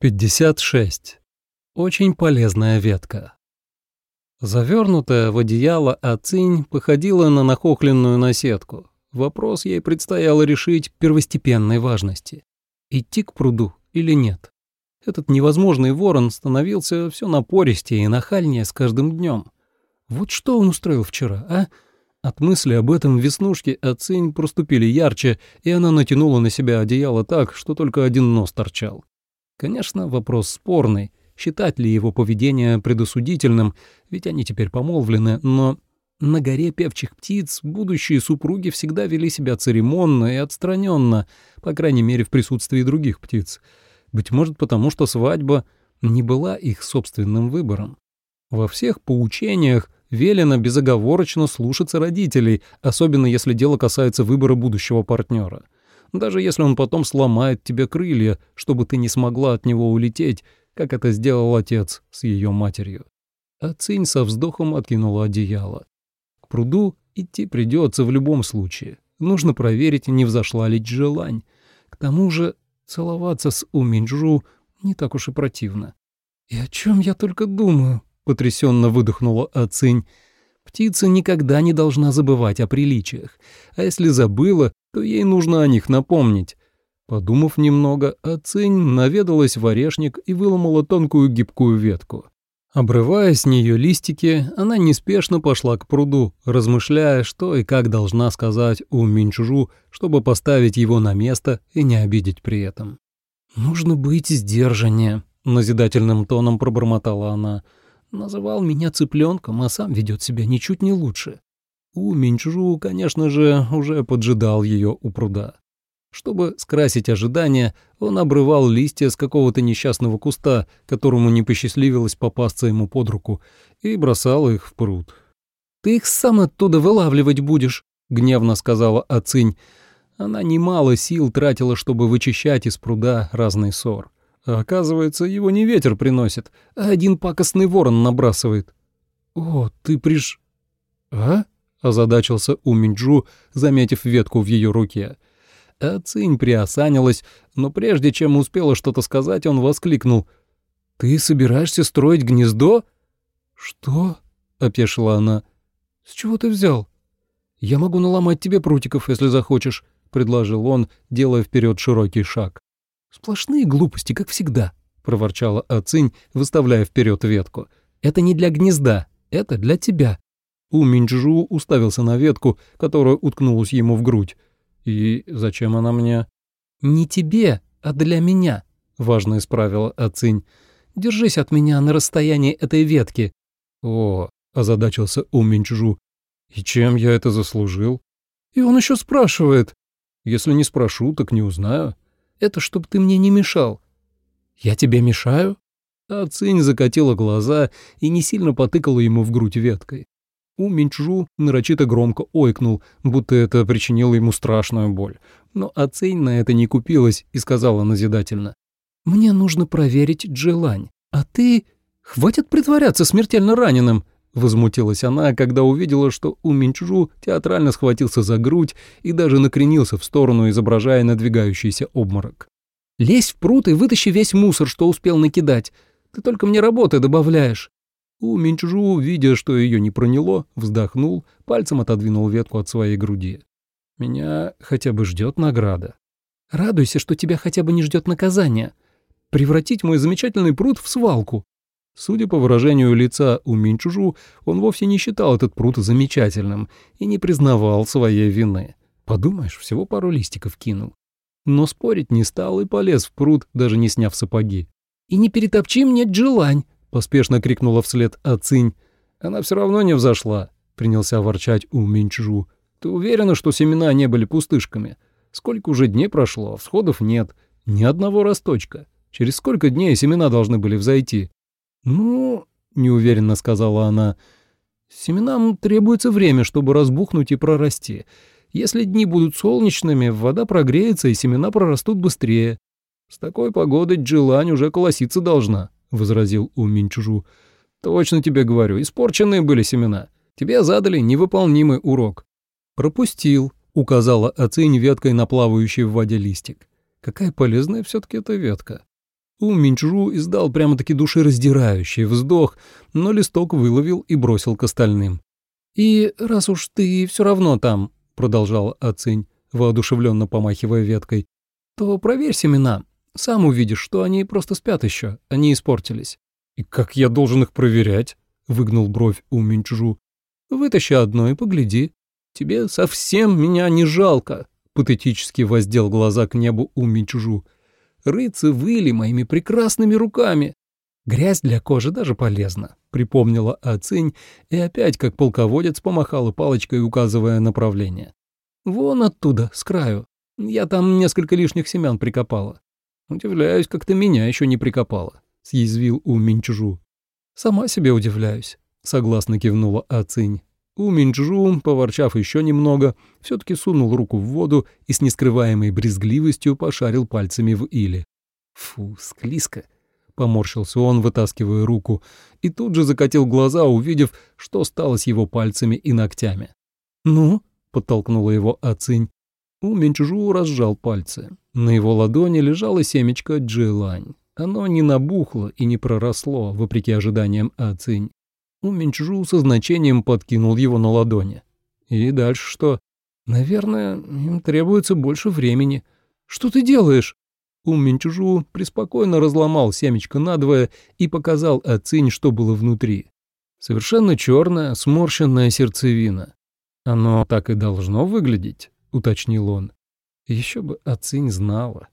56. Очень полезная ветка. Завернутая в одеяло Ацинь походила на нахохленную наседку. Вопрос ей предстояло решить первостепенной важности. Идти к пруду или нет? Этот невозможный ворон становился все напористее и нахальнее с каждым днем. Вот что он устроил вчера, а? От мысли об этом веснушки Ацинь проступили ярче, и она натянула на себя одеяло так, что только один нос торчал. Конечно, вопрос спорный, считать ли его поведение предосудительным, ведь они теперь помолвлены, но на горе певчих птиц будущие супруги всегда вели себя церемонно и отстраненно, по крайней мере в присутствии других птиц. Быть может, потому что свадьба не была их собственным выбором. Во всех поучениях велено безоговорочно слушаться родителей, особенно если дело касается выбора будущего партнера даже если он потом сломает тебе крылья, чтобы ты не смогла от него улететь, как это сделал отец с ее матерью. А Цинь со вздохом откинула одеяло. К пруду идти придется в любом случае. Нужно проверить, не взошла ли Джелань. К тому же целоваться с Уминджу не так уж и противно. «И о чем я только думаю?» — потрясенно выдохнула Ацинь. Птица никогда не должна забывать о приличиях, а если забыла, то ей нужно о них напомнить. Подумав немного, Ацинь наведалась в орешник и выломала тонкую гибкую ветку. Обрывая с нее листики, она неспешно пошла к пруду, размышляя, что и как должна сказать у Минчжу, чтобы поставить его на место и не обидеть при этом. «Нужно быть сдержаннее», — назидательным тоном пробормотала она. Называл меня цыпленком, а сам ведет себя ничуть не лучше. У Минчжу, конечно же, уже поджидал ее у пруда. Чтобы скрасить ожидания, он обрывал листья с какого-то несчастного куста, которому не посчастливилось попасться ему под руку, и бросал их в пруд. «Ты их сам оттуда вылавливать будешь», — гневно сказала Ацинь. Она немало сил тратила, чтобы вычищать из пруда разный сор. А оказывается, его не ветер приносит, а один пакостный ворон набрасывает. «О, ты приш...» «А?» — озадачился Уминджу, заметив ветку в ее руке. А приосанилась, но прежде чем успела что-то сказать, он воскликнул. «Ты собираешься строить гнездо?» «Что?» — опешила она. «С чего ты взял?» «Я могу наломать тебе прутиков, если захочешь», — предложил он, делая вперед широкий шаг. «Сплошные глупости, как всегда», — проворчала Ацинь, выставляя вперед ветку. «Это не для гнезда, это для тебя». У Минджу уставился на ветку, которая уткнулась ему в грудь. «И зачем она мне?» «Не тебе, а для меня», — важно исправила Ацинь. «Держись от меня на расстоянии этой ветки». «О», — озадачился У Минджу. «И чем я это заслужил?» «И он еще спрашивает». «Если не спрошу, так не узнаю». Это чтоб ты мне не мешал». «Я тебе мешаю?» А Цинь закатила глаза и не сильно потыкала ему в грудь веткой. У Минчжу нарочито громко ойкнул, будто это причинило ему страшную боль. Но Ацинь на это не купилась и сказала назидательно. «Мне нужно проверить Джилань, а ты... Хватит притворяться смертельно раненым!» Возмутилась она, когда увидела, что у Минчжу театрально схватился за грудь и даже накренился в сторону, изображая надвигающийся обморок. «Лезь в пруд и вытащи весь мусор, что успел накидать. Ты только мне работы добавляешь». У Минчжу, видя, что ее не проняло, вздохнул, пальцем отодвинул ветку от своей груди. «Меня хотя бы ждет награда. Радуйся, что тебя хотя бы не ждет наказание. Превратить мой замечательный пруд в свалку. Судя по выражению лица у Минчужу, он вовсе не считал этот пруд замечательным и не признавал своей вины. Подумаешь, всего пару листиков кинул. Но спорить не стал и полез в пруд, даже не сняв сапоги. «И не перетопчи мне джелань!» — поспешно крикнула вслед Ацинь. «Она все равно не взошла», — принялся ворчать у Минчжу. «Ты уверена, что семена не были пустышками? Сколько уже дней прошло, всходов нет, ни одного росточка. Через сколько дней семена должны были взойти?» «Ну...» — неуверенно сказала она. «Семенам требуется время, чтобы разбухнуть и прорасти. Если дни будут солнечными, вода прогреется, и семена прорастут быстрее». «С такой погодой Джилань уже колоситься должна», — возразил У Минчужу. «Точно тебе говорю, испорченные были семена. Тебе задали невыполнимый урок». «Пропустил», — указала оцень веткой на плавающий в воде листик. «Какая полезная все таки эта ветка». У Минчжу издал прямо-таки душераздирающий вздох, но листок выловил и бросил к остальным. «И раз уж ты все равно там», — продолжал Ацинь, воодушевленно помахивая веткой, «то проверь семена. Сам увидишь, что они просто спят еще, они испортились». «И как я должен их проверять?» — выгнул бровь у Минчжу. «Вытащи одно и погляди. Тебе совсем меня не жалко», — патетически воздел глаза к небу у Минчжу. «Рыцы выли моими прекрасными руками. Грязь для кожи даже полезна», — припомнила Ацинь и опять, как полководец, помахала палочкой, указывая направление. «Вон оттуда, с краю. Я там несколько лишних семян прикопала. Удивляюсь, как ты меня еще не прикопала», — съязвил У Минчжу. «Сама себе удивляюсь», — согласно кивнула Ацинь. У Минчжу, поворчав еще немного, все-таки сунул руку в воду и с нескрываемой брезгливостью пошарил пальцами в иле. «Фу, склизко», — поморщился он, вытаскивая руку, и тут же закатил глаза, увидев, что стало с его пальцами и ногтями. «Ну?» — подтолкнула его Ацинь. У Минчжу разжал пальцы. На его ладони лежало семечко джилань. Оно не набухло и не проросло, вопреки ожиданиям Ацинь. У Минчжу со значением подкинул его на ладони. И дальше что? Наверное, им требуется больше времени. Что ты делаешь? У Минчжу преспокойно разломал семечко надвое и показал Ацинь, что было внутри. Совершенно черная, сморщенная сердцевина. Оно так и должно выглядеть, уточнил он. Еще бы Ацинь знала.